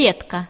ветка.